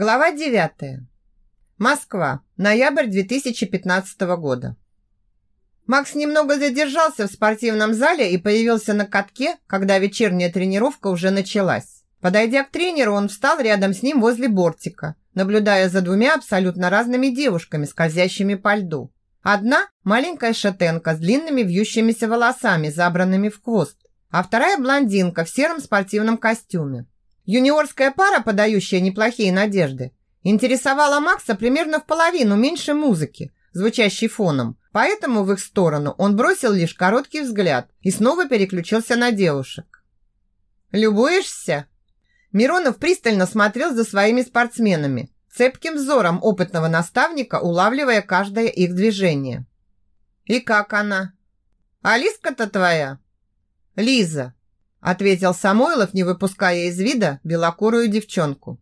Глава 9. Москва. Ноябрь 2015 года. Макс немного задержался в спортивном зале и появился на катке, когда вечерняя тренировка уже началась. Подойдя к тренеру, он встал рядом с ним возле бортика, наблюдая за двумя абсолютно разными девушками, скользящими по льду. Одна – маленькая шатенка с длинными вьющимися волосами, забранными в хвост, а вторая – блондинка в сером спортивном костюме. Юниорская пара, подающая неплохие надежды, интересовала Макса примерно в половину меньше музыки, звучащей фоном, поэтому в их сторону он бросил лишь короткий взгляд и снова переключился на девушек. «Любуешься?» Миронов пристально смотрел за своими спортсменами, цепким взором опытного наставника, улавливая каждое их движение. «И как она?» «Алиска-то твоя?» «Лиза», ответил Самойлов, не выпуская из вида белокурую девчонку.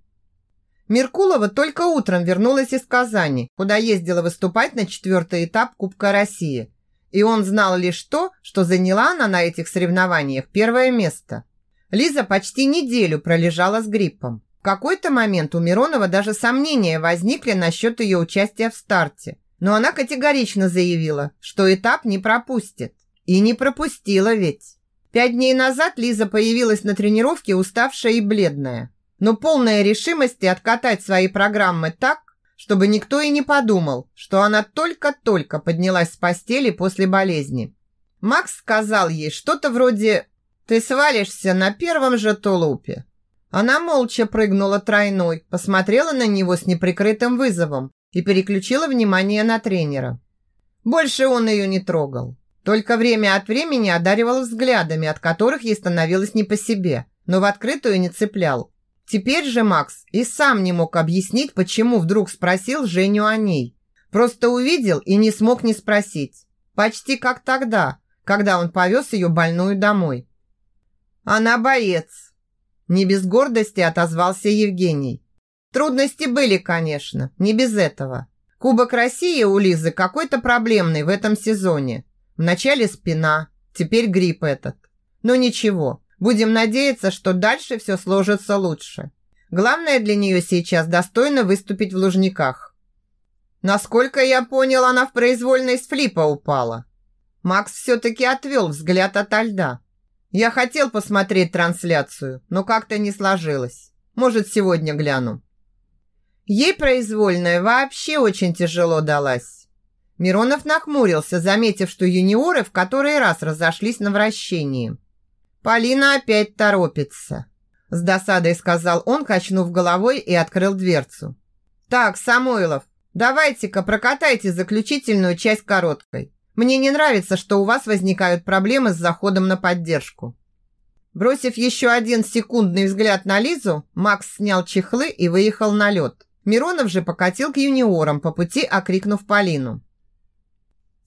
Меркулова только утром вернулась из Казани, куда ездила выступать на четвертый этап Кубка России. И он знал лишь то, что заняла она на этих соревнованиях первое место. Лиза почти неделю пролежала с гриппом. В какой-то момент у Миронова даже сомнения возникли насчет ее участия в старте. Но она категорично заявила, что этап не пропустит. И не пропустила ведь. Пять дней назад Лиза появилась на тренировке уставшая и бледная, но полная решимости откатать свои программы так, чтобы никто и не подумал, что она только-только поднялась с постели после болезни. Макс сказал ей что-то вроде «Ты свалишься на первом же тулупе». Она молча прыгнула тройной, посмотрела на него с неприкрытым вызовом и переключила внимание на тренера. Больше он ее не трогал. Только время от времени одаривал взглядами, от которых ей становилось не по себе, но в открытую не цеплял. Теперь же Макс и сам не мог объяснить, почему вдруг спросил Женю о ней. Просто увидел и не смог не спросить. Почти как тогда, когда он повез ее больную домой. «Она боец», – не без гордости отозвался Евгений. Трудности были, конечно, не без этого. Кубок России у Лизы какой-то проблемный в этом сезоне. Вначале спина, теперь грипп этот. Но ничего, будем надеяться, что дальше все сложится лучше. Главное для нее сейчас достойно выступить в Лужниках. Насколько я понял, она в произвольной с флипа упала. Макс все-таки отвел взгляд от льда. Я хотел посмотреть трансляцию, но как-то не сложилось. Может, сегодня гляну. Ей произвольная вообще очень тяжело далась. Миронов нахмурился, заметив, что юниоры в который раз разошлись на вращении. «Полина опять торопится», – с досадой сказал он, качнув головой и открыл дверцу. «Так, Самойлов, давайте-ка прокатайте заключительную часть короткой. Мне не нравится, что у вас возникают проблемы с заходом на поддержку». Бросив еще один секундный взгляд на Лизу, Макс снял чехлы и выехал на лед. Миронов же покатил к юниорам, по пути окрикнув Полину.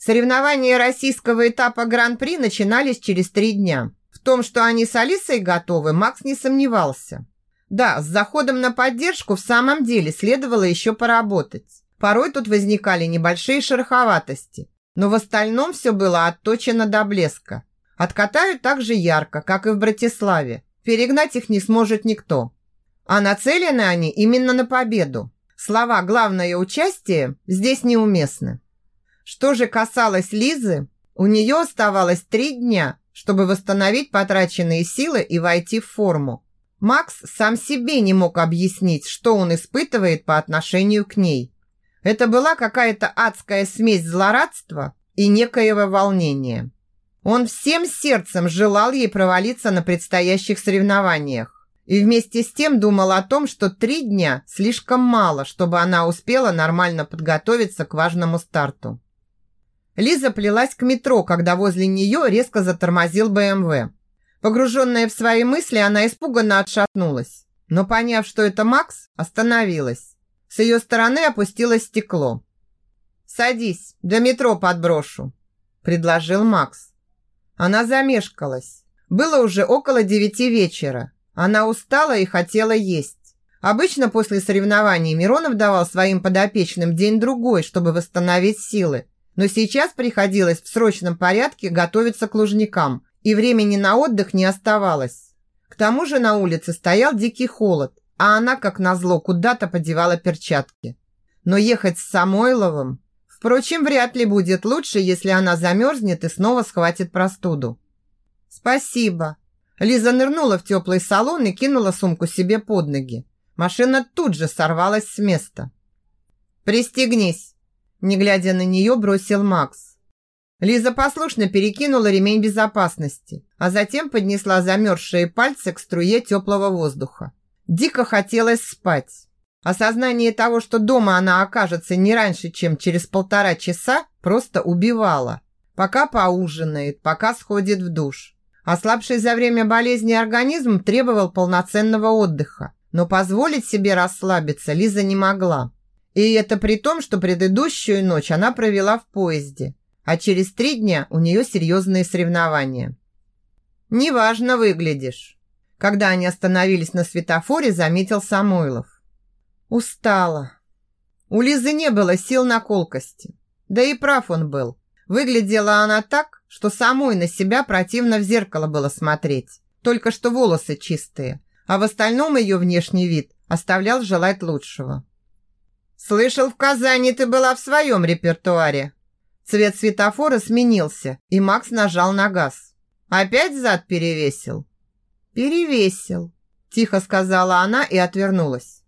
Соревнования российского этапа Гран-при начинались через три дня. В том, что они с Алисой готовы, Макс не сомневался. Да, с заходом на поддержку в самом деле следовало еще поработать. Порой тут возникали небольшие шероховатости, но в остальном все было отточено до блеска. Откатают так же ярко, как и в Братиславе. Перегнать их не сможет никто. А нацелены они именно на победу. Слова «главное участие» здесь неуместны. Что же касалось Лизы, у нее оставалось три дня, чтобы восстановить потраченные силы и войти в форму. Макс сам себе не мог объяснить, что он испытывает по отношению к ней. Это была какая-то адская смесь злорадства и некоего волнения. Он всем сердцем желал ей провалиться на предстоящих соревнованиях. И вместе с тем думал о том, что три дня слишком мало, чтобы она успела нормально подготовиться к важному старту. Лиза плелась к метро, когда возле нее резко затормозил БМВ. Погруженная в свои мысли, она испуганно отшатнулась. Но, поняв, что это Макс, остановилась. С ее стороны опустилось стекло. «Садись, до метро подброшу», – предложил Макс. Она замешкалась. Было уже около девяти вечера. Она устала и хотела есть. Обычно после соревнований Миронов давал своим подопечным день-другой, чтобы восстановить силы но сейчас приходилось в срочном порядке готовиться к лужникам, и времени на отдых не оставалось. К тому же на улице стоял дикий холод, а она, как назло, куда-то подевала перчатки. Но ехать с Самойловым... Впрочем, вряд ли будет лучше, если она замерзнет и снова схватит простуду. «Спасибо». Лиза нырнула в теплый салон и кинула сумку себе под ноги. Машина тут же сорвалась с места. «Пристегнись!» Не глядя на нее, бросил Макс. Лиза послушно перекинула ремень безопасности, а затем поднесла замерзшие пальцы к струе теплого воздуха. Дико хотелось спать. Осознание того, что дома она окажется не раньше, чем через полтора часа, просто убивало. Пока поужинает, пока сходит в душ. Ослабший за время болезни организм требовал полноценного отдыха, но позволить себе расслабиться Лиза не могла. И это при том, что предыдущую ночь она провела в поезде, а через три дня у нее серьезные соревнования. «Неважно выглядишь», когда они остановились на светофоре, заметил Самойлов. Устала. У Лизы не было сил на колкости. Да и прав он был. Выглядела она так, что самой на себя противно в зеркало было смотреть. Только что волосы чистые, а в остальном ее внешний вид оставлял желать лучшего. «Слышал, в Казани ты была в своем репертуаре». Цвет светофора сменился, и Макс нажал на газ. «Опять зад перевесил?» «Перевесил», – тихо сказала она и отвернулась.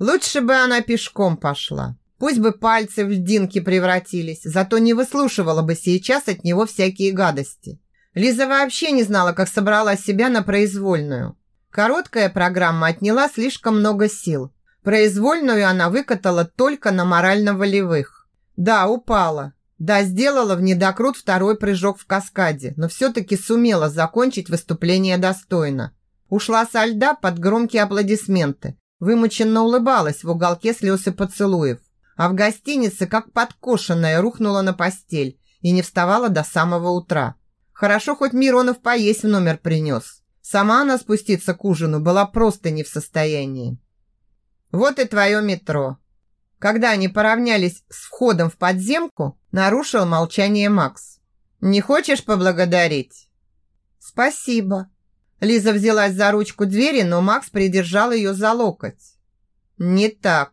«Лучше бы она пешком пошла. Пусть бы пальцы в льдинки превратились, зато не выслушивала бы сейчас от него всякие гадости. Лиза вообще не знала, как собрала себя на произвольную. Короткая программа отняла слишком много сил. Произвольную она выкатала только на морально-волевых. Да, упала. Да, сделала в недокрут второй прыжок в каскаде, но все-таки сумела закончить выступление достойно. Ушла со льда под громкие аплодисменты. Вымученно улыбалась в уголке слез и поцелуев. А в гостинице, как подкошенная, рухнула на постель и не вставала до самого утра. Хорошо, хоть Миронов поесть в номер принес. Сама она спуститься к ужину была просто не в состоянии. Вот и твое метро. Когда они поравнялись с входом в подземку, нарушил молчание Макс. Не хочешь поблагодарить? Спасибо. Лиза взялась за ручку двери, но Макс придержал ее за локоть. Не так.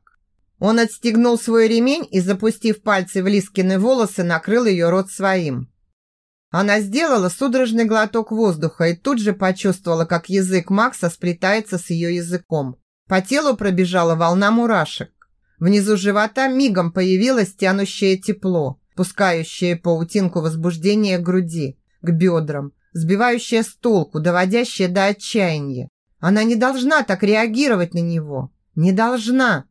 Он отстегнул свой ремень и, запустив пальцы в Лискины волосы, накрыл ее рот своим. Она сделала судорожный глоток воздуха и тут же почувствовала, как язык Макса сплетается с ее языком. По телу пробежала волна мурашек. Внизу живота мигом появилось тянущее тепло, пускающее паутинку возбуждения к груди, к бедрам, сбивающее с толку, доводящее до отчаяния. Она не должна так реагировать на него. Не должна.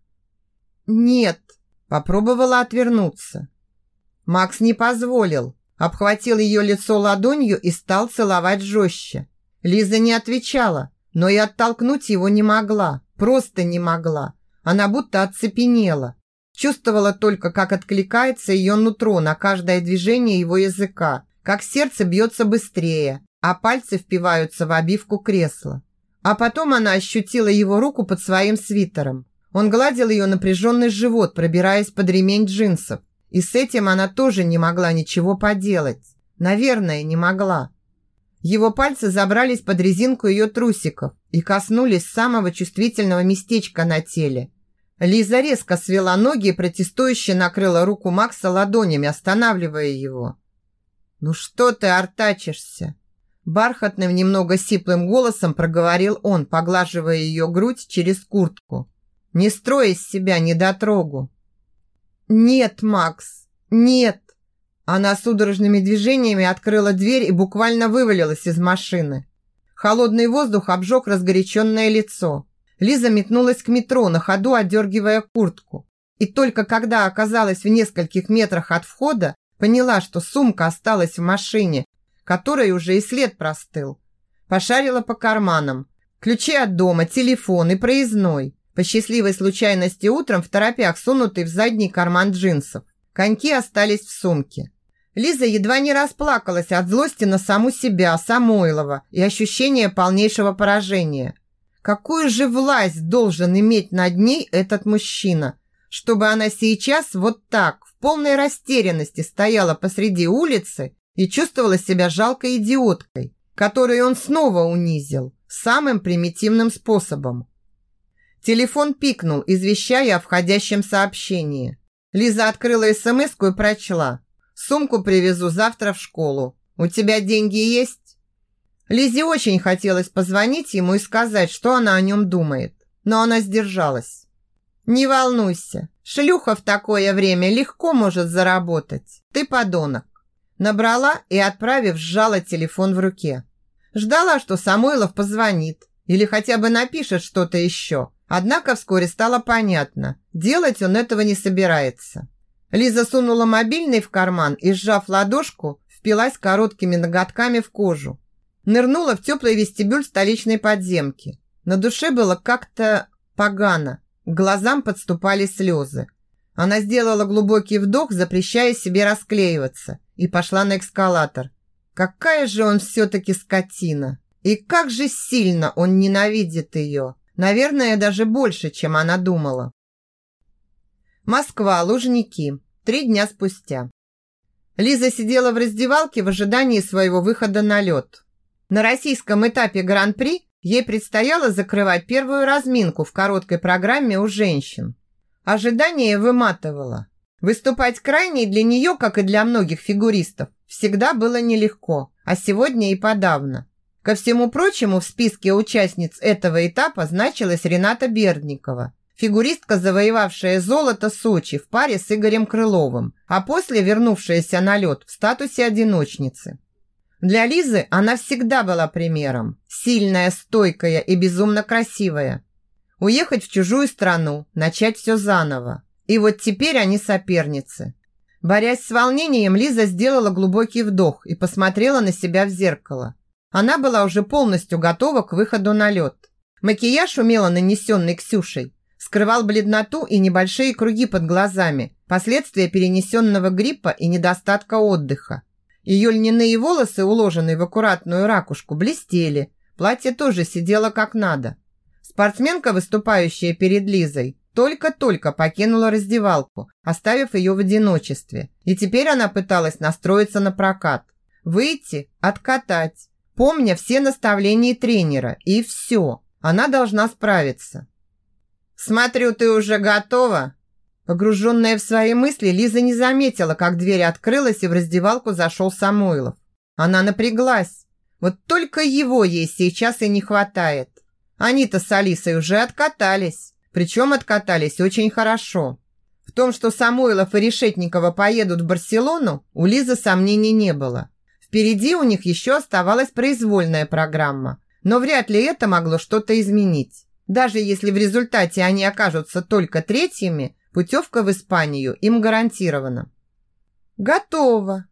Нет. Попробовала отвернуться. Макс не позволил. Обхватил ее лицо ладонью и стал целовать жестче. Лиза не отвечала, но и оттолкнуть его не могла. Просто не могла. Она будто оцепенела. Чувствовала только, как откликается ее нутро на каждое движение его языка, как сердце бьется быстрее, а пальцы впиваются в обивку кресла. А потом она ощутила его руку под своим свитером. Он гладил ее напряженный живот, пробираясь под ремень джинсов. И с этим она тоже не могла ничего поделать. Наверное, не могла. Его пальцы забрались под резинку ее трусиков и коснулись самого чувствительного местечка на теле. Лиза резко свела ноги и протестующе накрыла руку Макса ладонями, останавливая его. «Ну что ты артачишься?» Бархатным, немного сиплым голосом проговорил он, поглаживая ее грудь через куртку. «Не строй из себя недотрогу!» «Нет, Макс, нет!» Она судорожными движениями открыла дверь и буквально вывалилась из машины. Холодный воздух обжег разгоряченное лицо. Лиза метнулась к метро, на ходу отдергивая куртку. И только когда оказалась в нескольких метрах от входа, поняла, что сумка осталась в машине, которой уже и след простыл. Пошарила по карманам. Ключи от дома, телефон и проездной. По счастливой случайности утром в торопях сунутый в задний карман джинсов. Коньки остались в сумке. Лиза едва не расплакалась от злости на саму себя, Самойлова, и ощущения полнейшего поражения. Какую же власть должен иметь над ней этот мужчина, чтобы она сейчас вот так, в полной растерянности стояла посреди улицы и чувствовала себя жалкой идиоткой, которую он снова унизил самым примитивным способом. Телефон пикнул, извещая о входящем сообщении. Лиза открыла смс и прочла. «Сумку привезу завтра в школу. У тебя деньги есть?» Лизе очень хотелось позвонить ему и сказать, что она о нем думает. Но она сдержалась. «Не волнуйся. Шлюха в такое время легко может заработать. Ты подонок». Набрала и, отправив, сжала телефон в руке. Ждала, что Самойлов позвонит или хотя бы напишет что-то еще. Однако вскоре стало понятно, делать он этого не собирается. Лиза сунула мобильный в карман и, сжав ладошку, впилась короткими ноготками в кожу. Нырнула в теплый вестибюль столичной подземки. На душе было как-то погано, к глазам подступали слезы. Она сделала глубокий вдох, запрещая себе расклеиваться, и пошла на эскалатор. Какая же он все-таки скотина! И как же сильно он ненавидит ее! Наверное, даже больше, чем она думала. Москва, Лужники. Три дня спустя. Лиза сидела в раздевалке в ожидании своего выхода на лед. На российском этапе Гран-при ей предстояло закрывать первую разминку в короткой программе у женщин. Ожидание выматывало. Выступать крайней для нее, как и для многих фигуристов, всегда было нелегко, а сегодня и подавно. Ко всему прочему, в списке участниц этого этапа значилась Рената Бердникова, фигуристка, завоевавшая золото Сочи в паре с Игорем Крыловым, а после вернувшаяся на лед в статусе одиночницы. Для Лизы она всегда была примером. Сильная, стойкая и безумно красивая. Уехать в чужую страну, начать все заново. И вот теперь они соперницы. Борясь с волнением, Лиза сделала глубокий вдох и посмотрела на себя в зеркало. Она была уже полностью готова к выходу на лед. Макияж, умело нанесенный Ксюшей, скрывал бледноту и небольшие круги под глазами, последствия перенесенного гриппа и недостатка отдыха. Ее льняные волосы, уложенные в аккуратную ракушку, блестели. Платье тоже сидело как надо. Спортсменка, выступающая перед Лизой, только-только покинула раздевалку, оставив ее в одиночестве. И теперь она пыталась настроиться на прокат. Выйти, откатать, помня все наставления тренера. И все. Она должна справиться. «Смотрю, ты уже готова?» Погруженная в свои мысли, Лиза не заметила, как дверь открылась и в раздевалку зашел Самойлов. Она напряглась. Вот только его ей сейчас и не хватает. Они-то с Алисой уже откатались. Причем откатались очень хорошо. В том, что Самойлов и Решетникова поедут в Барселону, у Лизы сомнений не было. Впереди у них еще оставалась произвольная программа, но вряд ли это могло что-то изменить. Даже если в результате они окажутся только третьими, путевка в Испанию им гарантирована. «Готово!»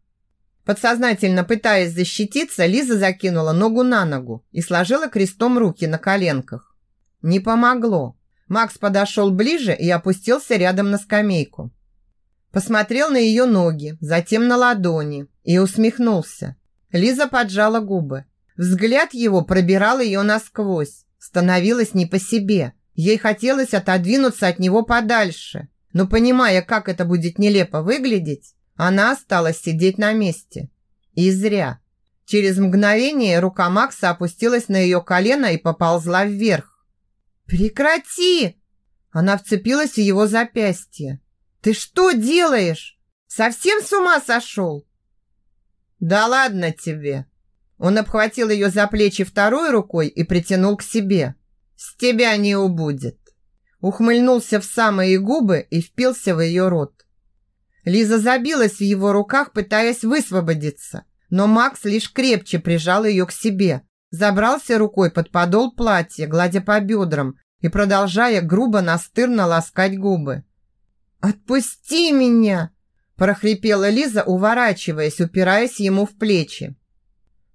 Подсознательно пытаясь защититься, Лиза закинула ногу на ногу и сложила крестом руки на коленках. Не помогло. Макс подошел ближе и опустился рядом на скамейку. Посмотрел на ее ноги, затем на ладони и усмехнулся. Лиза поджала губы. Взгляд его пробирал ее насквозь. Становилось не по себе. Ей хотелось отодвинуться от него подальше. Но понимая, как это будет нелепо выглядеть, она осталась сидеть на месте. И зря. Через мгновение рука Макса опустилась на ее колено и поползла вверх. «Прекрати!» Она вцепилась в его запястье. «Ты что делаешь? Совсем с ума сошел?» «Да ладно тебе!» Он обхватил ее за плечи второй рукой и притянул к себе. «С тебя не убудет!» Ухмыльнулся в самые губы и впился в ее рот. Лиза забилась в его руках, пытаясь высвободиться, но Макс лишь крепче прижал ее к себе, Забрался рукой под подол платья, гладя по бедрам и продолжая грубо настырно ласкать губы. «Отпусти меня!» – прохрипела Лиза, уворачиваясь, упираясь ему в плечи.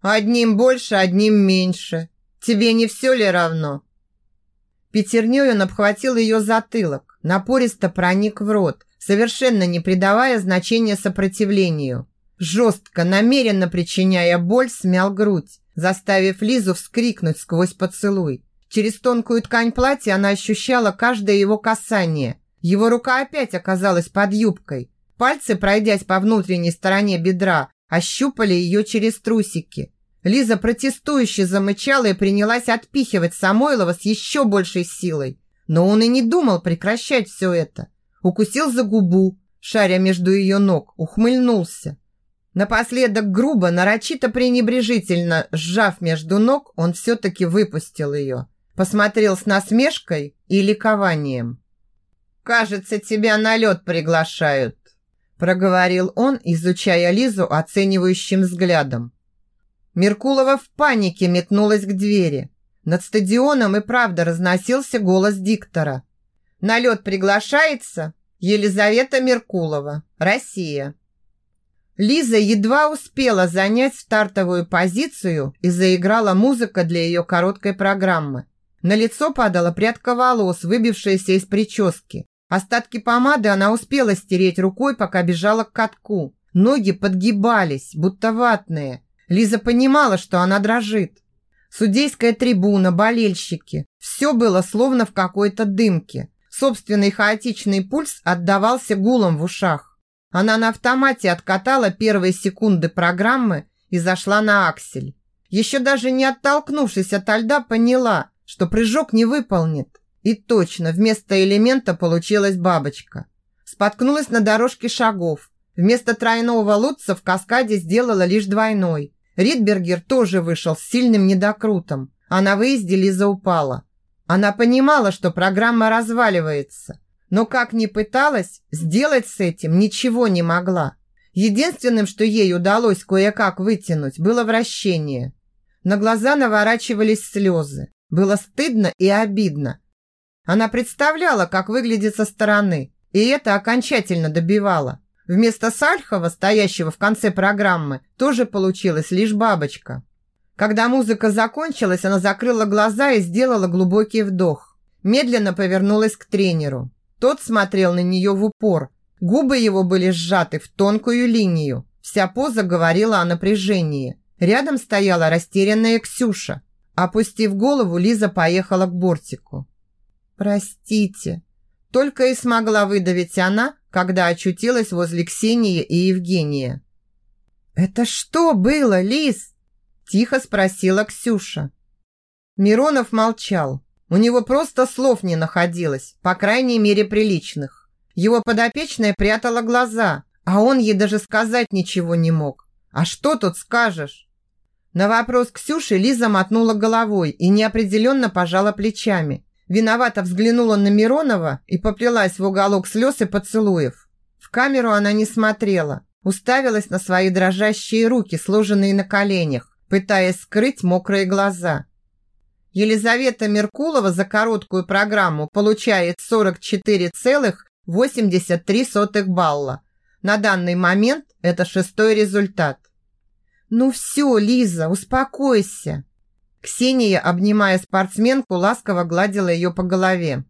«Одним больше, одним меньше. Тебе не все ли равно?» Пятерней он обхватил ее затылок, напористо проник в рот, совершенно не придавая значения сопротивлению. Жестко, намеренно причиняя боль, смял грудь, заставив Лизу вскрикнуть сквозь поцелуй. Через тонкую ткань платья она ощущала каждое его касание. Его рука опять оказалась под юбкой. Пальцы, пройдясь по внутренней стороне бедра, ощупали ее через трусики. Лиза протестующе замычала и принялась отпихивать Самойлова с еще большей силой. Но он и не думал прекращать все это. Укусил за губу, шаря между ее ног, ухмыльнулся. Напоследок грубо, нарочито пренебрежительно сжав между ног, он все-таки выпустил ее. Посмотрел с насмешкой и ликованием. «Кажется, тебя на лед приглашают», проговорил он, изучая Лизу оценивающим взглядом. Меркулова в панике метнулась к двери. Над стадионом и правда разносился голос диктора. «На лед приглашается Елизавета Меркулова, Россия». Лиза едва успела занять стартовую позицию и заиграла музыка для ее короткой программы. На лицо падала прядка волос, выбившаяся из прически. Остатки помады она успела стереть рукой, пока бежала к катку. Ноги подгибались, будто ватные. Лиза понимала, что она дрожит. Судейская трибуна, болельщики. Все было словно в какой-то дымке. Собственный хаотичный пульс отдавался гулом в ушах. Она на автомате откатала первые секунды программы и зашла на аксель. Еще даже не оттолкнувшись от льда, поняла, что прыжок не выполнит. И точно, вместо элемента получилась бабочка. Споткнулась на дорожке шагов. Вместо тройного лутца в каскаде сделала лишь двойной. Ридбергер тоже вышел с сильным недокрутом, а на выезде Лиза упала. Она понимала, что программа разваливается, но как ни пыталась, сделать с этим ничего не могла. Единственным, что ей удалось кое-как вытянуть, было вращение. На глаза наворачивались слезы. Было стыдно и обидно. Она представляла, как выглядит со стороны, и это окончательно добивало. Вместо Сальхова, стоящего в конце программы, тоже получилась лишь бабочка. Когда музыка закончилась, она закрыла глаза и сделала глубокий вдох. Медленно повернулась к тренеру. Тот смотрел на нее в упор. Губы его были сжаты в тонкую линию. Вся поза говорила о напряжении. Рядом стояла растерянная Ксюша. Опустив голову, Лиза поехала к бортику. «Простите», – только и смогла выдавить она, когда очутилась возле Ксении и Евгения. «Это что было, Лиз?» – тихо спросила Ксюша. Миронов молчал. У него просто слов не находилось, по крайней мере приличных. Его подопечная прятала глаза, а он ей даже сказать ничего не мог. А что тут скажешь? На вопрос Ксюши Лиза мотнула головой и неопределенно пожала плечами. Виновато взглянула на Миронова и поплелась в уголок слез и поцелуев. В камеру она не смотрела, уставилась на свои дрожащие руки, сложенные на коленях, пытаясь скрыть мокрые глаза. Елизавета Меркулова за короткую программу получает 44,83 балла. На данный момент это шестой результат. «Ну все, Лиза, успокойся!» Ксения, обнимая спортсменку, ласково гладила ее по голове.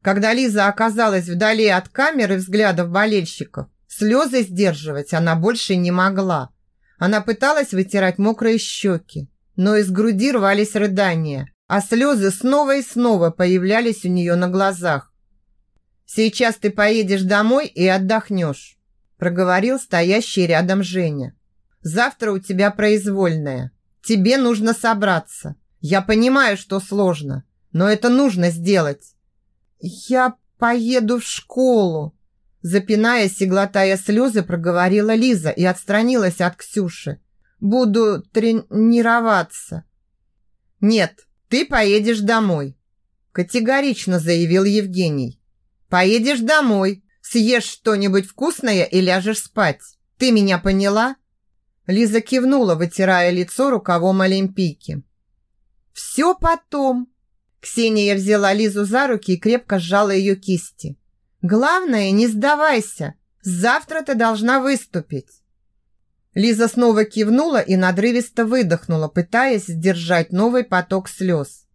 Когда Лиза оказалась вдали от камеры взглядов болельщиков, слезы сдерживать она больше не могла. Она пыталась вытирать мокрые щеки но из груди рвались рыдания, а слезы снова и снова появлялись у нее на глазах. «Сейчас ты поедешь домой и отдохнешь», проговорил стоящий рядом Женя. «Завтра у тебя произвольная. Тебе нужно собраться. Я понимаю, что сложно, но это нужно сделать». «Я поеду в школу», запинаясь и глотая слезы, проговорила Лиза и отстранилась от Ксюши. Буду тренироваться. Нет, ты поедешь домой, категорично заявил Евгений. Поедешь домой, съешь что-нибудь вкусное и ляжешь спать. Ты меня поняла? Лиза кивнула, вытирая лицо рукавом олимпийки. Все потом. Ксения взяла Лизу за руки и крепко сжала ее кисти. Главное, не сдавайся. Завтра ты должна выступить. Лиза снова кивнула и надрывисто выдохнула, пытаясь сдержать новый поток слез.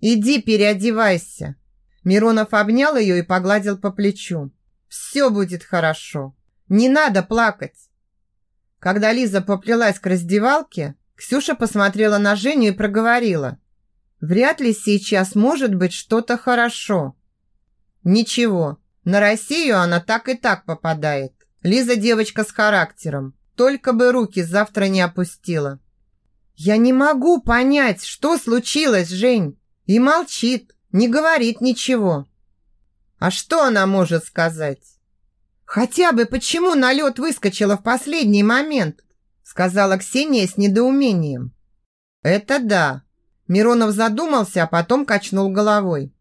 «Иди переодевайся!» Миронов обнял ее и погладил по плечу. «Все будет хорошо. Не надо плакать!» Когда Лиза поплелась к раздевалке, Ксюша посмотрела на Женю и проговорила. «Вряд ли сейчас может быть что-то хорошо». «Ничего, на Россию она так и так попадает. Лиза девочка с характером. Только бы руки завтра не опустила. Я не могу понять, что случилось, Жень. И молчит, Не говорит ничего. А что она может сказать? Хотя бы почему на лед выскочила в последний момент? Сказала Ксения с недоумением. Это да. Миронов задумался, а потом качнул головой.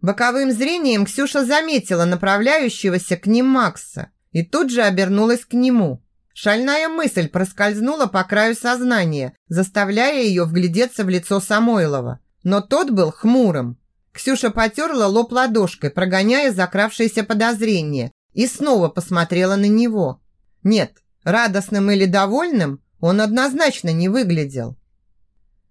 Боковым зрением Ксюша заметила направляющегося к ним Макса и тут же обернулась к нему. Шальная мысль проскользнула по краю сознания, заставляя ее вглядеться в лицо Самойлова. Но тот был хмурым. Ксюша потерла лоб ладошкой, прогоняя закравшееся подозрение, и снова посмотрела на него. Нет, радостным или довольным он однозначно не выглядел.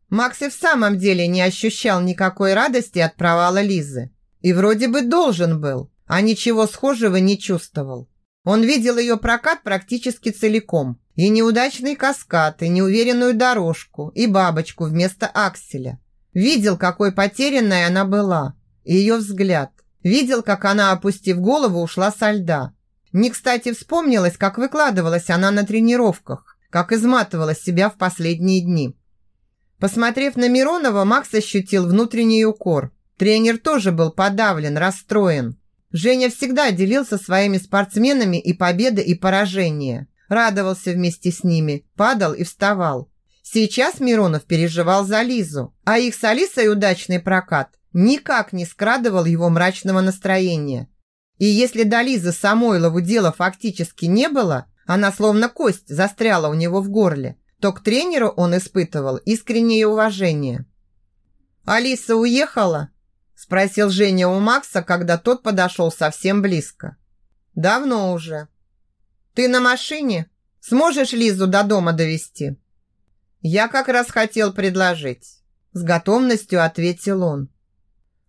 Макс и в самом деле не ощущал никакой радости от провала Лизы. И вроде бы должен был, а ничего схожего не чувствовал. Он видел ее прокат практически целиком. И неудачный каскад, и неуверенную дорожку, и бабочку вместо акселя. Видел, какой потерянной она была. И ее взгляд. Видел, как она, опустив голову, ушла со льда. Не кстати вспомнилось, как выкладывалась она на тренировках, как изматывала себя в последние дни. Посмотрев на Миронова, Макс ощутил внутренний укор. Тренер тоже был подавлен, расстроен. Женя всегда делился своими спортсменами и победы, и поражения. Радовался вместе с ними, падал и вставал. Сейчас Миронов переживал за Лизу, а их с Алисой удачный прокат никак не скрадывал его мрачного настроения. И если до Лизы Самойлову дела фактически не было, она словно кость застряла у него в горле, то к тренеру он испытывал искреннее уважение. «Алиса уехала?» Спросил Женя у Макса, когда тот подошел совсем близко. Давно уже. Ты на машине? Сможешь Лизу до дома довести? Я как раз хотел предложить. С готовностью ответил он.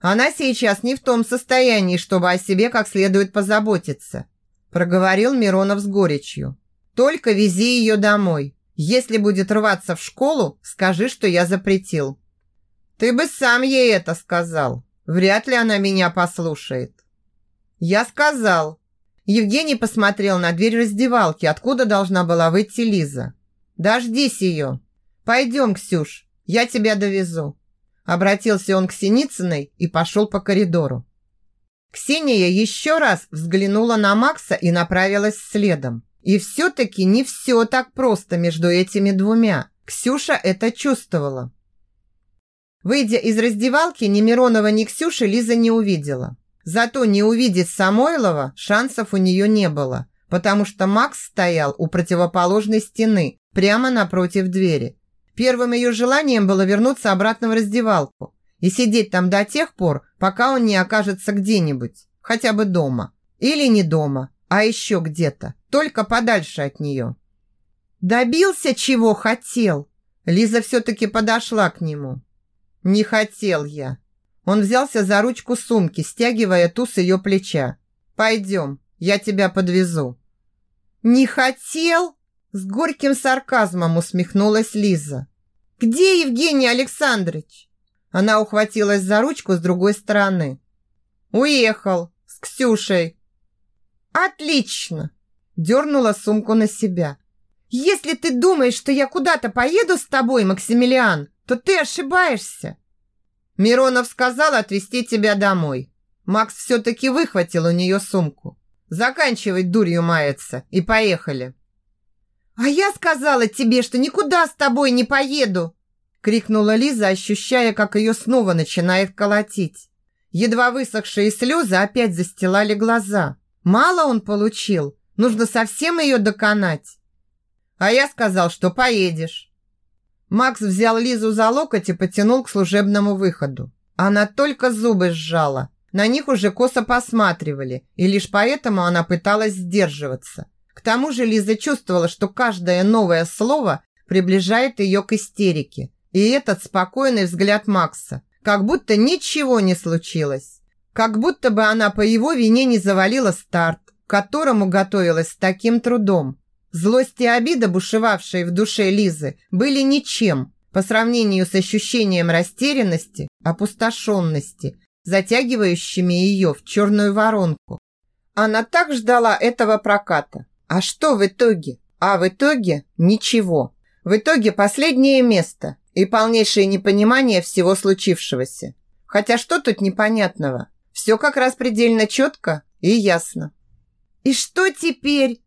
Она сейчас не в том состоянии, чтобы о себе как следует позаботиться, проговорил Миронов с горечью. Только вези ее домой. Если будет рваться в школу, скажи, что я запретил. Ты бы сам ей это сказал, Вряд ли она меня послушает. Я сказал. Евгений посмотрел на дверь раздевалки, откуда должна была выйти Лиза. Дождись ее. Пойдем, Ксюш, я тебя довезу. Обратился он к Синицыной и пошел по коридору. Ксения еще раз взглянула на Макса и направилась следом. И все-таки не все так просто между этими двумя. Ксюша это чувствовала. Выйдя из раздевалки, ни Миронова, ни Ксюши Лиза не увидела. Зато не увидеть Самойлова шансов у нее не было, потому что Макс стоял у противоположной стены, прямо напротив двери. Первым ее желанием было вернуться обратно в раздевалку и сидеть там до тех пор, пока он не окажется где-нибудь, хотя бы дома. Или не дома, а еще где-то, только подальше от нее. Добился, чего хотел. Лиза все-таки подошла к нему. «Не хотел я». Он взялся за ручку сумки, стягивая ту с ее плеча. «Пойдем, я тебя подвезу». «Не хотел?» С горьким сарказмом усмехнулась Лиза. «Где Евгений Александрович?» Она ухватилась за ручку с другой стороны. «Уехал с Ксюшей». «Отлично!» Дернула сумку на себя. «Если ты думаешь, что я куда-то поеду с тобой, Максимилиан, то ты ошибаешься. Миронов сказал отвезти тебя домой. Макс все-таки выхватил у нее сумку. Заканчивай дурью маяться и поехали. А я сказала тебе, что никуда с тобой не поеду, крикнула Лиза, ощущая, как ее снова начинает колотить. Едва высохшие слезы опять застилали глаза. Мало он получил, нужно совсем ее доконать. А я сказал, что поедешь. Макс взял Лизу за локоть и потянул к служебному выходу. Она только зубы сжала. На них уже косо посматривали, и лишь поэтому она пыталась сдерживаться. Тому же Лиза чувствовала, что каждое новое слово приближает ее к истерике. И этот спокойный взгляд Макса, как будто ничего не случилось. Как будто бы она по его вине не завалила старт, к которому готовилась с таким трудом. Злость и обида, бушевавшие в душе Лизы, были ничем по сравнению с ощущением растерянности, опустошенности, затягивающими ее в черную воронку. Она так ждала этого проката. А что в итоге? А в итоге ничего. В итоге последнее место и полнейшее непонимание всего случившегося. Хотя что тут непонятного? Все как раз предельно четко и ясно. «И что теперь?»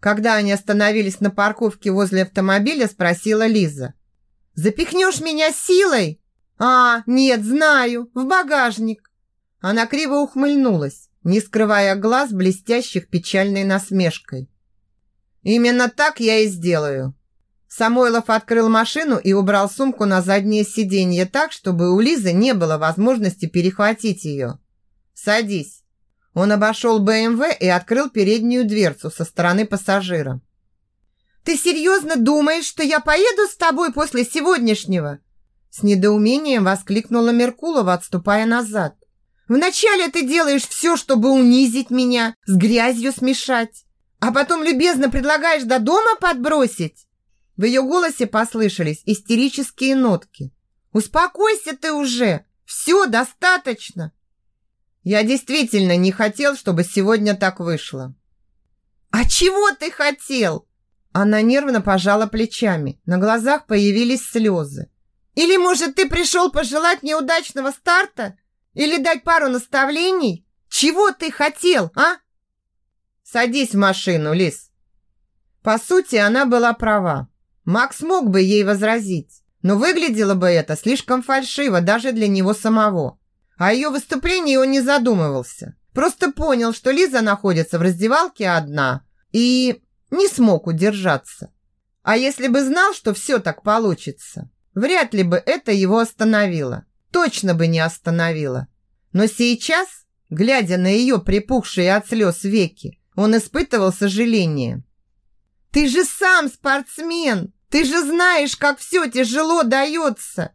Когда они остановились на парковке возле автомобиля, спросила Лиза. «Запихнешь меня силой?» «А, нет, знаю, в багажник». Она криво ухмыльнулась, не скрывая глаз, блестящих печальной насмешкой. «Именно так я и сделаю». Самойлов открыл машину и убрал сумку на заднее сиденье так, чтобы у Лизы не было возможности перехватить ее. «Садись». Он обошел БМВ и открыл переднюю дверцу со стороны пассажира. «Ты серьезно думаешь, что я поеду с тобой после сегодняшнего?» С недоумением воскликнула Меркулова, отступая назад. «Вначале ты делаешь все, чтобы унизить меня, с грязью смешать, а потом любезно предлагаешь до дома подбросить?» В ее голосе послышались истерические нотки. «Успокойся ты уже! Все, достаточно! Я действительно не хотел, чтобы сегодня так вышло. А чего ты хотел? Она нервно пожала плечами. На глазах появились слезы. Или, может, ты пришел пожелать мне удачного старта? Или дать пару наставлений? Чего ты хотел, а? Садись в машину, Лис. По сути, она была права. Макс мог бы ей возразить, но выглядело бы это слишком фальшиво даже для него самого. О ее выступлении он не задумывался. Просто понял, что Лиза находится в раздевалке одна и не смог удержаться. А если бы знал, что все так получится, вряд ли бы это его остановило. Точно бы не остановило. Но сейчас, глядя на ее припухшие от слез веки, он испытывал сожаление. «Ты же сам спортсмен! Ты же знаешь, как все тяжело дается!»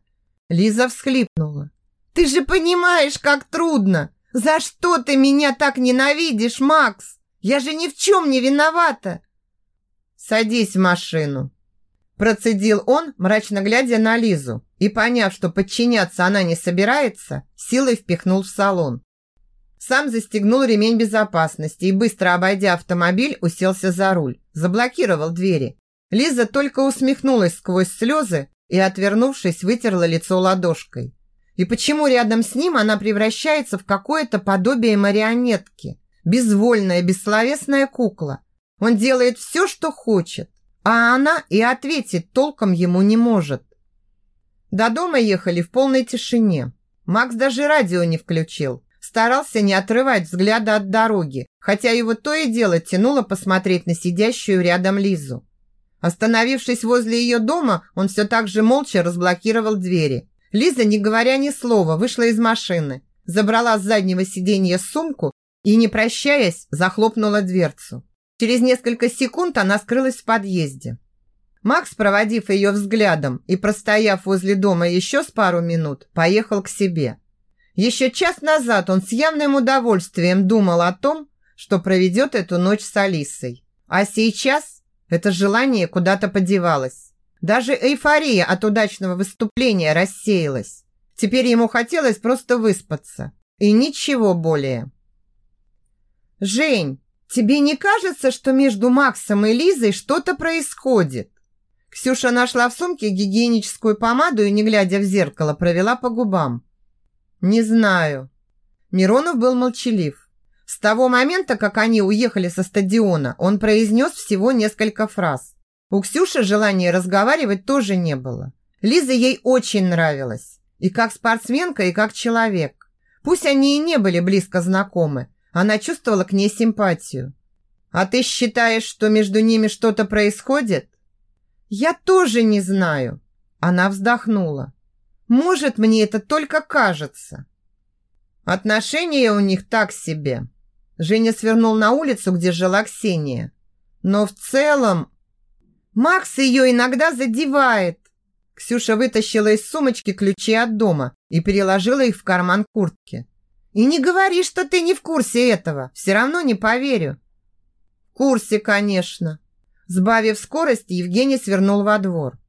Лиза всхлипнула. Ты же понимаешь, как трудно. За что ты меня так ненавидишь, Макс? Я же ни в чем не виновата. Садись в машину. Процедил он, мрачно глядя на Лизу, и, поняв, что подчиняться она не собирается, силой впихнул в салон. Сам застегнул ремень безопасности и, быстро обойдя автомобиль, уселся за руль. Заблокировал двери. Лиза только усмехнулась сквозь слезы и, отвернувшись, вытерла лицо ладошкой. И почему рядом с ним она превращается в какое-то подобие марионетки? Безвольная, бессловесная кукла. Он делает все, что хочет, а она и ответить толком ему не может. До дома ехали в полной тишине. Макс даже радио не включил. Старался не отрывать взгляда от дороги, хотя его то и дело тянуло посмотреть на сидящую рядом Лизу. Остановившись возле ее дома, он все так же молча разблокировал двери Лиза, не говоря ни слова, вышла из машины, забрала с заднего сиденья сумку и, не прощаясь, захлопнула дверцу. Через несколько секунд она скрылась в подъезде. Макс, проводив ее взглядом и простояв возле дома еще с пару минут, поехал к себе. Еще час назад он с явным удовольствием думал о том, что проведет эту ночь с Алисой. А сейчас это желание куда-то подевалось. Даже эйфория от удачного выступления рассеялась. Теперь ему хотелось просто выспаться. И ничего более. «Жень, тебе не кажется, что между Максом и Лизой что-то происходит?» Ксюша нашла в сумке гигиеническую помаду и, не глядя в зеркало, провела по губам. «Не знаю». Миронов был молчалив. С того момента, как они уехали со стадиона, он произнес всего несколько фраз. У Ксюши желания разговаривать тоже не было. Лиза ей очень нравилась. И как спортсменка, и как человек. Пусть они и не были близко знакомы, она чувствовала к ней симпатию. «А ты считаешь, что между ними что-то происходит?» «Я тоже не знаю». Она вздохнула. «Может, мне это только кажется». Отношения у них так себе. Женя свернул на улицу, где жила Ксения. Но в целом Макс ее иногда задевает. Ксюша вытащила из сумочки ключи от дома и переложила их в карман куртки. И не говори, что ты не в курсе этого. Все равно не поверю. В курсе, конечно. Сбавив скорость, Евгений свернул во двор.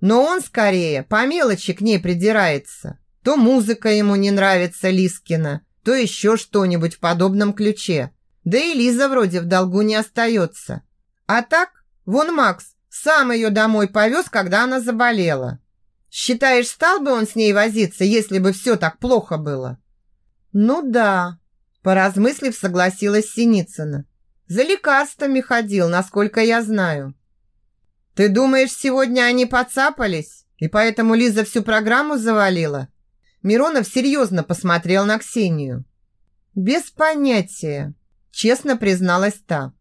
Но он скорее по мелочи к ней придирается. То музыка ему не нравится Лискина, то еще что-нибудь в подобном ключе. Да и Лиза вроде в долгу не остается. А так, вон Макс сам ее домой повез, когда она заболела. Считаешь, стал бы он с ней возиться, если бы все так плохо было? Ну да, поразмыслив, согласилась Синицына. За лекарствами ходил, насколько я знаю. Ты думаешь, сегодня они подцапались, и поэтому Лиза всю программу завалила? Миронов серьезно посмотрел на Ксению. Без понятия, честно призналась та.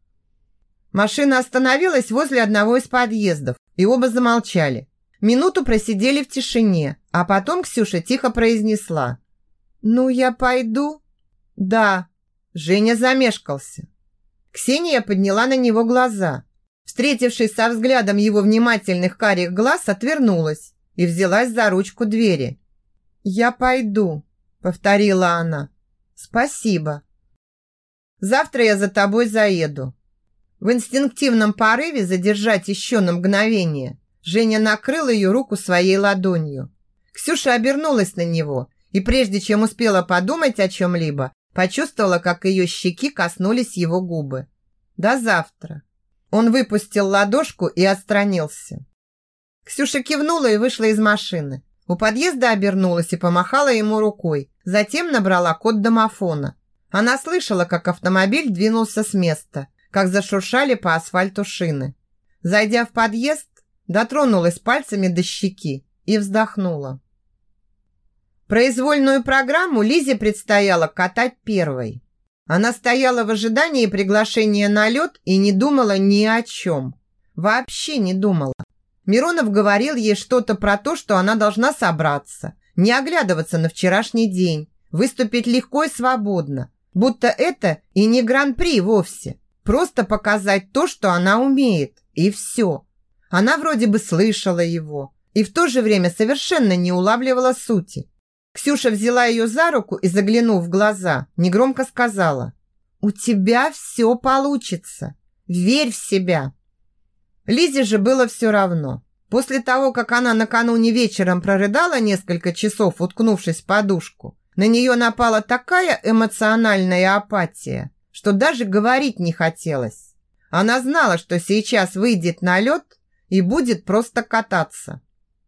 Машина остановилась возле одного из подъездов, и оба замолчали. Минуту просидели в тишине, а потом Ксюша тихо произнесла. «Ну, я пойду?» «Да». Женя замешкался. Ксения подняла на него глаза. Встретившись со взглядом его внимательных карих глаз, отвернулась и взялась за ручку двери. «Я пойду», — повторила она. «Спасибо. Завтра я за тобой заеду». В инстинктивном порыве задержать еще на мгновение Женя накрыл ее руку своей ладонью. Ксюша обернулась на него и прежде чем успела подумать о чем-либо, почувствовала, как ее щеки коснулись его губы. «До завтра». Он выпустил ладошку и отстранился. Ксюша кивнула и вышла из машины. У подъезда обернулась и помахала ему рукой. Затем набрала код домофона. Она слышала, как автомобиль двинулся с места, как зашуршали по асфальту шины. Зайдя в подъезд, дотронулась пальцами до щеки и вздохнула. Произвольную программу Лизе предстояло катать первой. Она стояла в ожидании приглашения на лед и не думала ни о чем. Вообще не думала. Миронов говорил ей что-то про то, что она должна собраться, не оглядываться на вчерашний день, выступить легко и свободно, будто это и не гран-при вовсе, просто показать то, что она умеет, и все. Она вроде бы слышала его и в то же время совершенно не улавливала сути. Ксюша взяла ее за руку и, заглянув в глаза, негромко сказала «У тебя все получится. Верь в себя». Лизе же было все равно. После того, как она накануне вечером прорыдала несколько часов, уткнувшись в подушку, на нее напала такая эмоциональная апатия, что даже говорить не хотелось. Она знала, что сейчас выйдет на лед и будет просто кататься.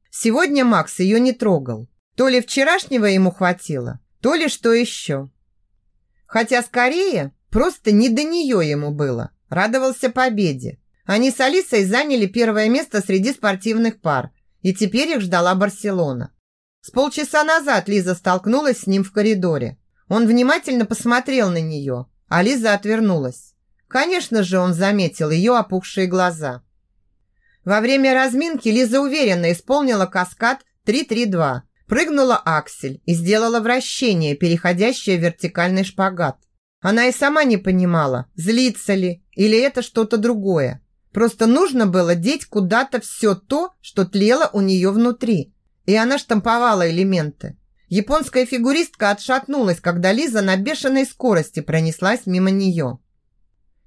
Сегодня Макс ее не трогал. То ли вчерашнего ему хватило, то ли что еще. Хотя скорее просто не до нее ему было. Радовался победе. Они с Алисой заняли первое место среди спортивных пар, и теперь их ждала Барселона. С полчаса назад Лиза столкнулась с ним в коридоре. Он внимательно посмотрел на нее, а Лиза отвернулась. Конечно же, он заметил ее опухшие глаза. Во время разминки Лиза уверенно исполнила каскад 3-3-2, прыгнула аксель и сделала вращение, переходящее в вертикальный шпагат. Она и сама не понимала, злится ли или это что-то другое. Просто нужно было деть куда-то все то, что тлело у нее внутри. И она штамповала элементы. Японская фигуристка отшатнулась, когда Лиза на бешеной скорости пронеслась мимо нее.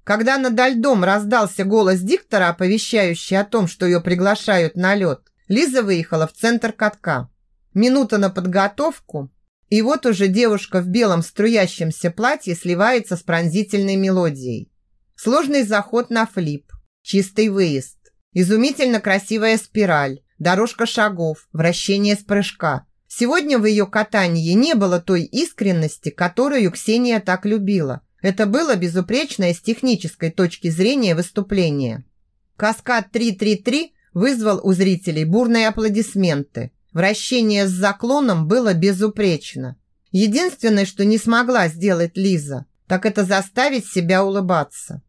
Когда над льдом раздался голос диктора, оповещающий о том, что ее приглашают на лед, Лиза выехала в центр катка. Минута на подготовку, и вот уже девушка в белом струящемся платье сливается с пронзительной мелодией. Сложный заход на флип, чистый выезд, изумительно красивая спираль, дорожка шагов, вращение с прыжка. Сегодня в ее катании не было той искренности, которую Ксения так любила. Это было безупречное с технической точки зрения выступление. Каскад 333 вызвал у зрителей бурные аплодисменты. Вращение с заклоном было безупречно. Единственное, что не смогла сделать Лиза, так это заставить себя улыбаться.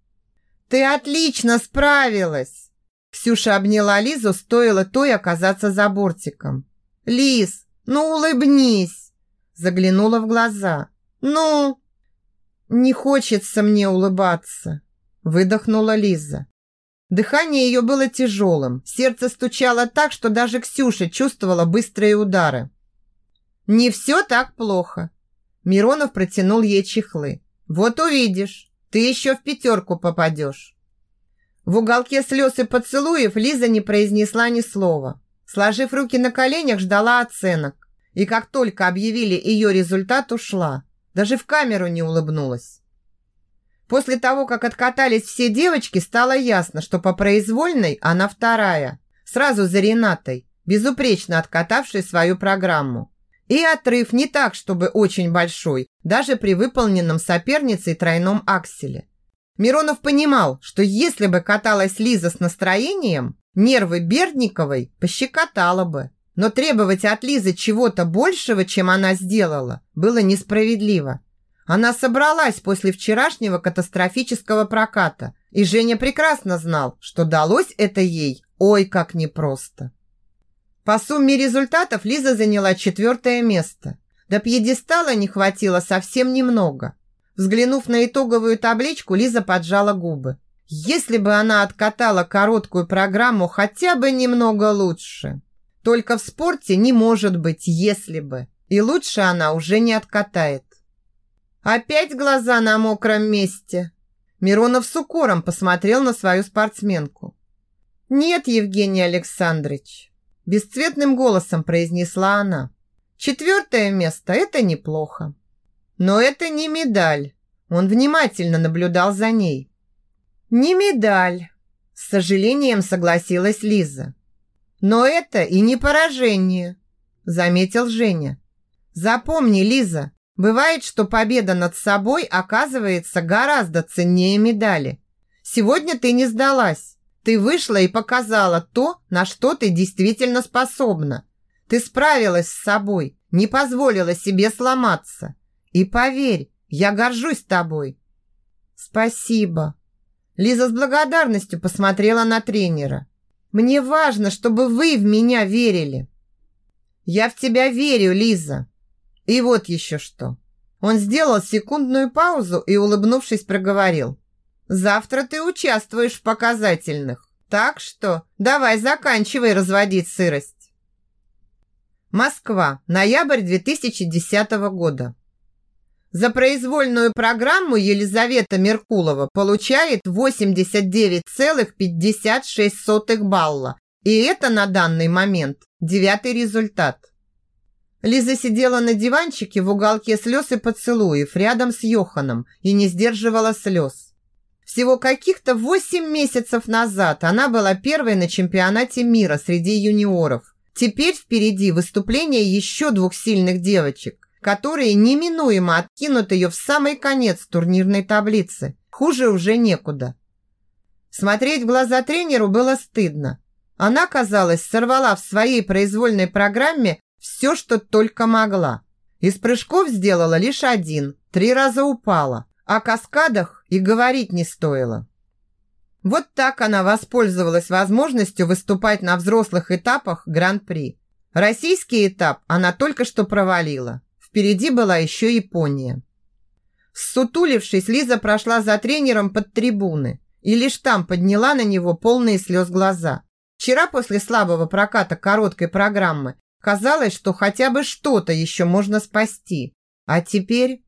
«Ты отлично справилась!» Ксюша обняла Лизу, стоило той оказаться за бортиком. «Лиз, ну улыбнись!» Заглянула в глаза. «Ну, «Не хочется мне улыбаться», – выдохнула Лиза. Дыхание ее было тяжелым, сердце стучало так, что даже Ксюша чувствовала быстрые удары. «Не все так плохо», – Миронов протянул ей чехлы. «Вот увидишь, ты еще в пятерку попадешь». В уголке слез и поцелуев Лиза не произнесла ни слова. Сложив руки на коленях, ждала оценок. И как только объявили ее результат, ушла. Даже в камеру не улыбнулась. После того, как откатались все девочки, стало ясно, что по произвольной она вторая. Сразу за Ренатой. безупречно откатавший свою программу. И отрыв не так, чтобы очень большой, даже при выполненном соперницей тройном акселе. Миронов понимал, что если бы каталась Лиза с настроением, нервы Бердниковой пощекотала бы. Но требовать от Лизы чего-то большего, чем она сделала, было несправедливо. Она собралась после вчерашнего катастрофического проката, и Женя прекрасно знал, что далось это ей ой как непросто. По сумме результатов Лиза заняла четвертое место. До пьедестала не хватило совсем немного. Взглянув на итоговую табличку, Лиза поджала губы. Если бы она откатала короткую программу хотя бы немного лучше. Только в спорте не может быть «если бы». И лучше она уже не откатает. Опять глаза на мокром месте. Миронов с укором посмотрел на свою спортсменку. «Нет, Евгений Александрович», – бесцветным голосом произнесла она. «Четвертое место – это неплохо. Но это не медаль». Он внимательно наблюдал за ней. «Не медаль», – с сожалением согласилась Лиза. Но это и не поражение, заметил Женя. Запомни, Лиза, бывает, что победа над собой оказывается гораздо ценнее медали. Сегодня ты не сдалась. Ты вышла и показала то, на что ты действительно способна. Ты справилась с собой, не позволила себе сломаться. И поверь, я горжусь тобой. Спасибо. Лиза с благодарностью посмотрела на тренера. Мне важно, чтобы вы в меня верили. Я в тебя верю, Лиза. И вот еще что. Он сделал секундную паузу и, улыбнувшись, проговорил. Завтра ты участвуешь в показательных. Так что давай заканчивай разводить сырость. Москва. Ноябрь 2010 года. За произвольную программу Елизавета Меркулова получает 89,56 балла. И это на данный момент девятый результат. Лиза сидела на диванчике в уголке слез и поцелуев рядом с Йоханом и не сдерживала слез. Всего каких-то 8 месяцев назад она была первой на чемпионате мира среди юниоров. Теперь впереди выступление еще двух сильных девочек которые неминуемо откинут ее в самый конец турнирной таблицы. Хуже уже некуда. Смотреть в глаза тренеру было стыдно. Она, казалось, сорвала в своей произвольной программе все, что только могла. Из прыжков сделала лишь один, три раза упала. О каскадах и говорить не стоило. Вот так она воспользовалась возможностью выступать на взрослых этапах Гран-при. Российский этап она только что провалила. Впереди была еще Япония. Сутулившись, Лиза прошла за тренером под трибуны и лишь там подняла на него полные слез глаза. Вчера после слабого проката короткой программы казалось, что хотя бы что-то еще можно спасти. А теперь...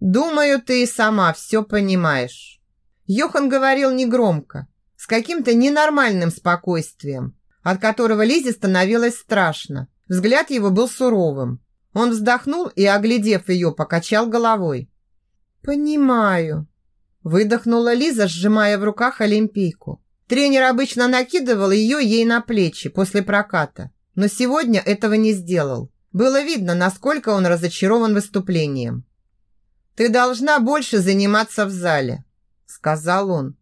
Думаю, ты и сама все понимаешь. Йохан говорил негромко, с каким-то ненормальным спокойствием, от которого Лизе становилось страшно. Взгляд его был суровым. Он вздохнул и, оглядев ее, покачал головой. «Понимаю», – выдохнула Лиза, сжимая в руках олимпийку. Тренер обычно накидывал ее ей на плечи после проката, но сегодня этого не сделал. Было видно, насколько он разочарован выступлением. «Ты должна больше заниматься в зале», – сказал он.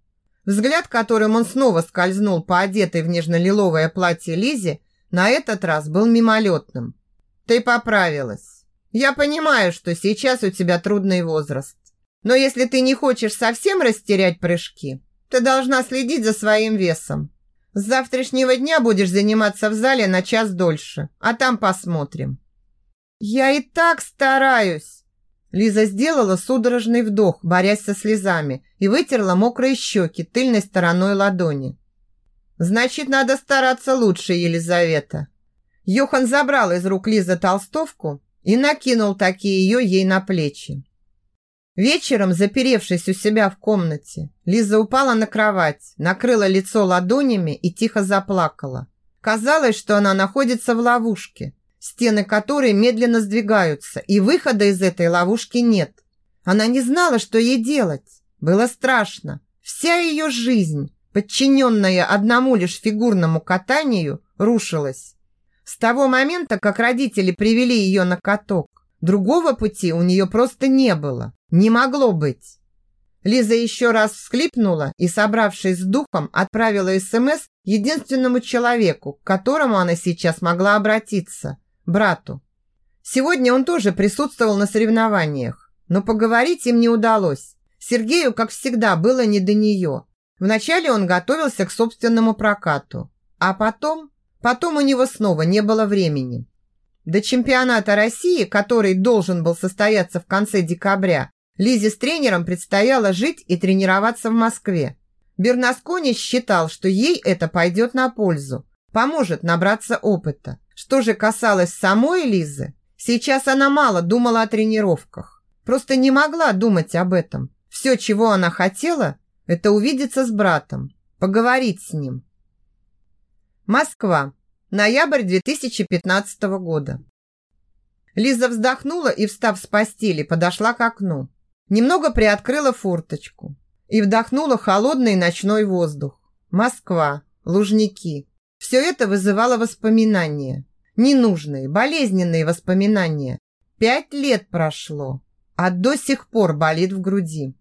Взгляд, которым он снова скользнул по одетой в нежно-лиловое платье Лизе, на этот раз был мимолетным. Ты поправилась. Я понимаю, что сейчас у тебя трудный возраст. Но если ты не хочешь совсем растерять прыжки, ты должна следить за своим весом. С завтрашнего дня будешь заниматься в зале на час дольше, а там посмотрим. Я и так стараюсь. Лиза сделала судорожный вдох, борясь со слезами, и вытерла мокрые щеки тыльной стороной ладони. Значит, надо стараться лучше, Елизавета. Йохан забрал из рук Лизы толстовку и накинул такие ее ей на плечи. Вечером, заперевшись у себя в комнате, Лиза упала на кровать, накрыла лицо ладонями и тихо заплакала. Казалось, что она находится в ловушке, стены которой медленно сдвигаются, и выхода из этой ловушки нет. Она не знала, что ей делать. Было страшно. Вся ее жизнь, подчиненная одному лишь фигурному катанию, рушилась. С того момента, как родители привели ее на каток, другого пути у нее просто не было. Не могло быть. Лиза еще раз всхлипнула и, собравшись с духом, отправила СМС единственному человеку, к которому она сейчас могла обратиться – брату. Сегодня он тоже присутствовал на соревнованиях, но поговорить им не удалось. Сергею, как всегда, было не до нее. Вначале он готовился к собственному прокату, а потом, потом у него снова не было времени. До чемпионата России, который должен был состояться в конце декабря, Лизе с тренером предстояло жить и тренироваться в Москве. Бернаскони считал, что ей это пойдет на пользу, поможет набраться опыта. Что же касалось самой Лизы, сейчас она мало думала о тренировках. Просто не могла думать об этом. Все, чего она хотела, это увидеться с братом, поговорить с ним. Москва. Ноябрь 2015 года. Лиза вздохнула и, встав с постели, подошла к окну. Немного приоткрыла форточку и вдохнула холодный ночной воздух. Москва, Лужники. Все это вызывало воспоминания. Ненужные, болезненные воспоминания. Пять лет прошло, а до сих пор болит в груди.